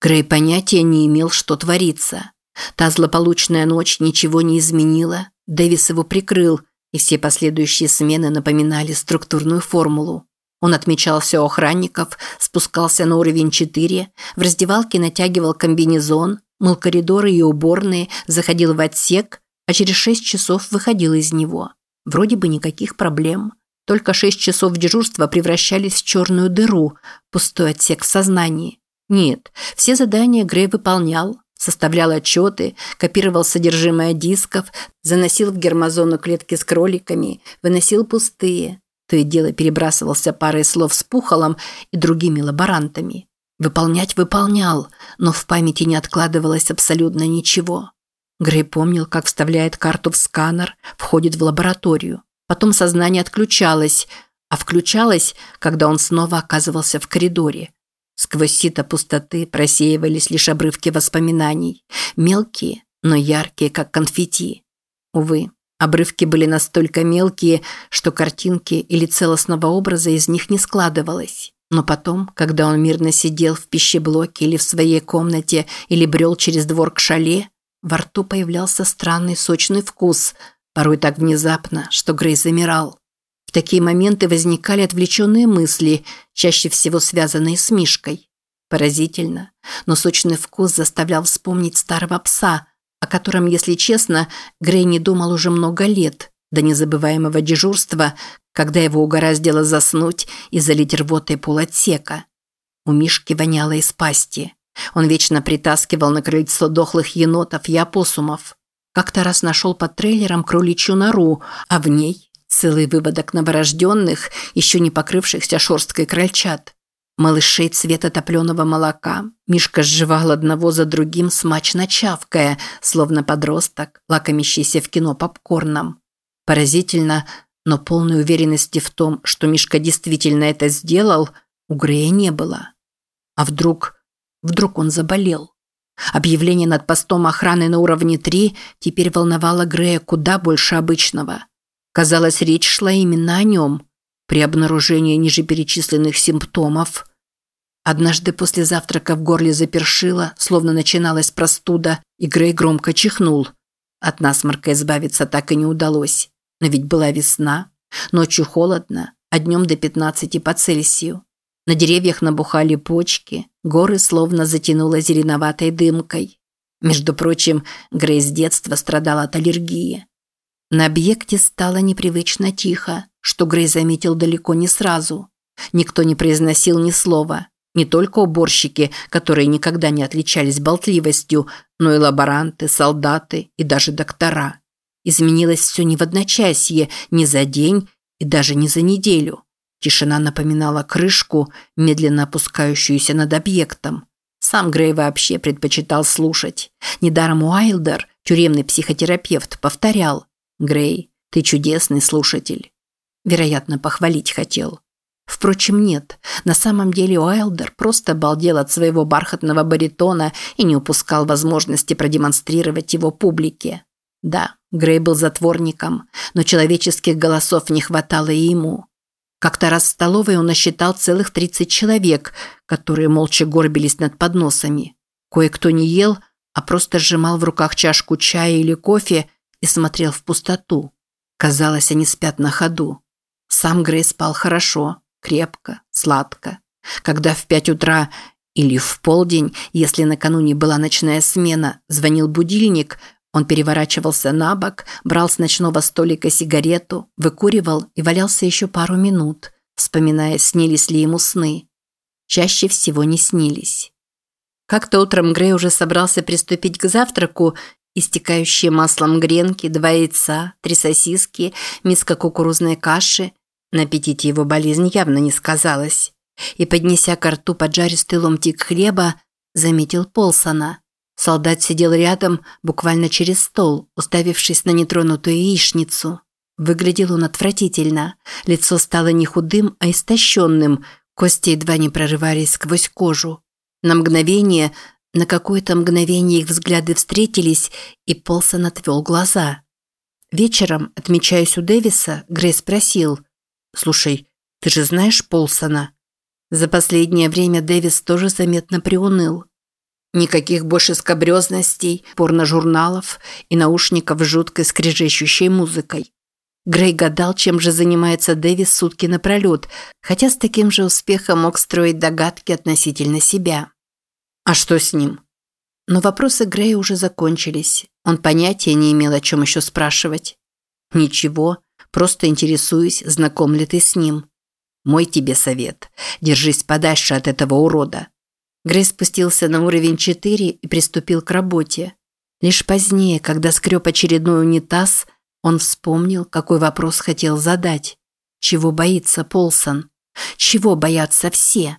Грей понятия не имел, что творится. Та злополучная ночь ничего не изменила, Дэвис его прикрыл, и все последующие смены напоминали структурную формулу. Он отмечал все охранников, спускался на уровень 4, в раздевалке натягивал комбинезон, мыл коридоры и уборные, заходил в отсек, а через 6 часов выходил из него. Вроде бы никаких проблем. Только 6 часов дежурства превращались в черную дыру, пустой отсек в сознании. Нет, все задания Грей выполнял, составлял отчеты, копировал содержимое дисков, заносил в гермозону клетки с кроликами, выносил пустые. То и дело перебрасывался парой слов с Пухолом и другими лаборантами. Выполнять выполнял, но в памяти не откладывалось абсолютно ничего. Грей помнил, как вставляет карту в сканер, входит в лабораторию. Потом сознание отключалось, а включалось, когда он снова оказывался в коридоре. Сквозь сито пустоты просеивались лишь обрывки воспоминаний. Мелкие, но яркие, как конфетти. Увы, обрывки были настолько мелкие, что картинки или целостного образа из них не складывалось. Но потом, когда он мирно сидел в пищеблоке или в своей комнате, или брел через двор к шале, во рту появлялся странный сочный вкус, порой так внезапно, что Грей замирал. В такие моменты возникали отвлеченные мысли, чаще всего связанные с Мишкой. Поразительно, но сочный вкус заставлял вспомнить старого пса, о котором, если честно, Грей не думал уже много лет, до незабываемого дежурства, когда его угораздило заснуть и залить рвотой полотсека. У Мишки воняло из пасти. Он вечно притаскивал на крыльцо дохлых енотов и опоссумов. Как-то раз нашел под трейлером кроличью нору, а в ней целый выводок новорожденных, еще не покрывшихся шерсткой крольчат. Малышей цвета топленого молока Мишка сживал одного за другим, смачно чавкая, словно подросток, лакомящийся в кино попкорном. Поразительно, но полной уверенности в том, что Мишка действительно это сделал, у Грея не было. А вдруг... вдруг он заболел? Объявление над постом охраны на уровне 3 теперь волновало Грея куда больше обычного. Казалось, речь шла именно о нем. При обнаружении ниже перечисленных симптомов... Однажды после завтрака в горле запершило, словно начиналась простуда, и Грей громко чихнул. От насморка избавиться так и не удалось. Но ведь была весна. Ночью холодно, а днем до 15 по Цельсию. На деревьях набухали почки, горы словно затянуло зеленоватой дымкой. Между прочим, Грей с детства страдал от аллергии. На объекте стало непривычно тихо, что Грей заметил далеко не сразу. Никто не произносил ни слова. Не только уборщики, которые никогда не отличались болтливостью, но и лаборанты, солдаты и даже доктора. Изменилось все не в одночасье, не за день и даже не за неделю. Тишина напоминала крышку, медленно опускающуюся над объектом. Сам Грей вообще предпочитал слушать. Недаром Уайлдер, тюремный психотерапевт, повторял «Грей, ты чудесный слушатель». Вероятно, похвалить хотел. Впрочем, нет. На самом деле Уайлдер просто обалдел от своего бархатного баритона и не упускал возможности продемонстрировать его публике. Да, Грей был затворником, но человеческих голосов не хватало и ему. Как-то раз в столовой он насчитал целых 30 человек, которые молча горбились над подносами. Кое-кто не ел, а просто сжимал в руках чашку чая или кофе и смотрел в пустоту. Казалось, они спят на ходу. Сам Грей спал хорошо, крепко, сладко. Когда в пять утра или в полдень, если накануне была ночная смена, звонил будильник – он переворачивался на бок, брал с ночного столика сигарету, выкуривал и валялся еще пару минут, вспоминая, снились ли ему сны. Чаще всего не снились. Как-то утром Грей уже собрался приступить к завтраку, истекающие маслом гренки, два яйца, три сосиски, миска кукурузной каши. На аппетите его болезнь явно не сказалась. И, поднеся к рту поджаристый ломтик хлеба, заметил Полсона – Солдат сидел рядом, буквально через стол, уставившись на нетронутую яичницу. Выглядел он отвратительно. Лицо стало не худым, а истощенным. Кости едва не прорывались сквозь кожу. На мгновение, на какое-то мгновение их взгляды встретились, и Полсон отвел глаза. Вечером, отмечаясь у Дэвиса, Грей спросил. «Слушай, ты же знаешь Полсона?» За последнее время Дэвис тоже заметно приуныл. Никаких больше скобрезностей, порно-журналов и наушников с жуткой скрежещущей музыкой. Грей гадал, чем же занимается Дэвис сутки напролет, хотя с таким же успехом мог строить догадки относительно себя. А что с ним? Но вопросы Грея уже закончились. Он понятия не имел, о чем еще спрашивать. Ничего, просто интересуюсь, знаком ли ты с ним. Мой тебе совет. Держись подальше от этого урода. Грей спустился на уровень 4 и приступил к работе. Лишь позднее, когда скреб очередной унитаз, он вспомнил, какой вопрос хотел задать. Чего боится Полсон? Чего боятся все?